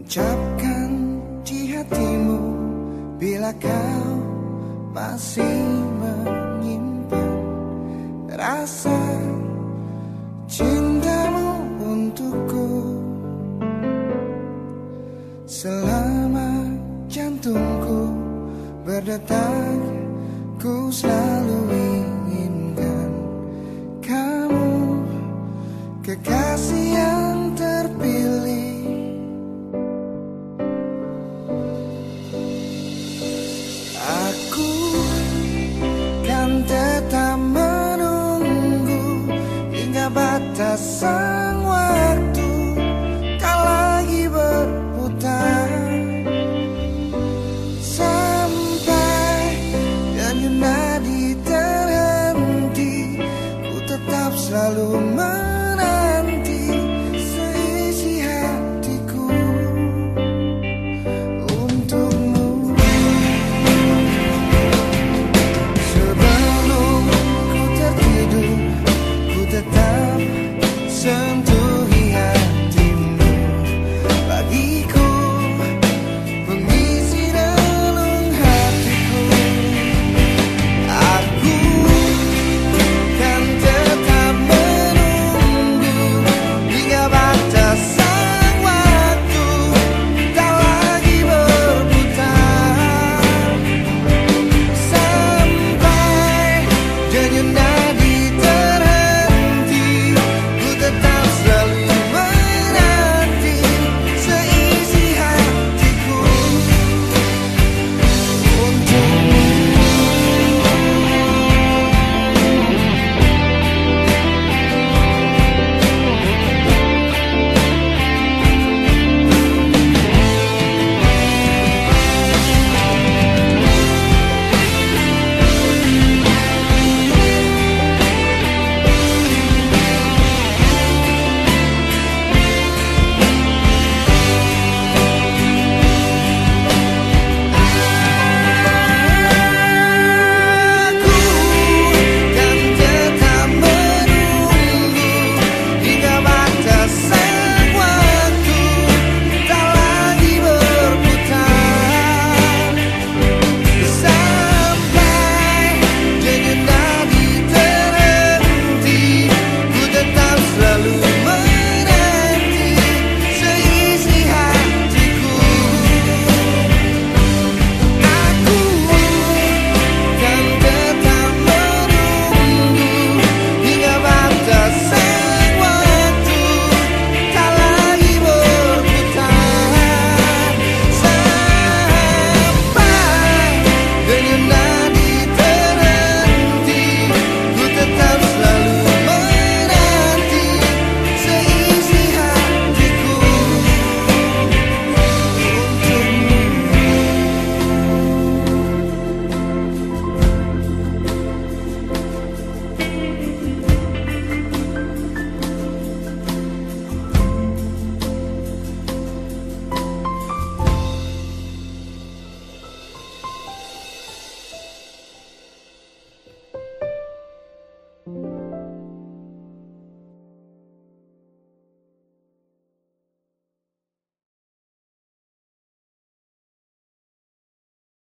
Tancapkan di hatimu Bila kau masih menyimpan Rasa cintamu untukku. Selama jantungku berdetak Ku selalu inginkan selalu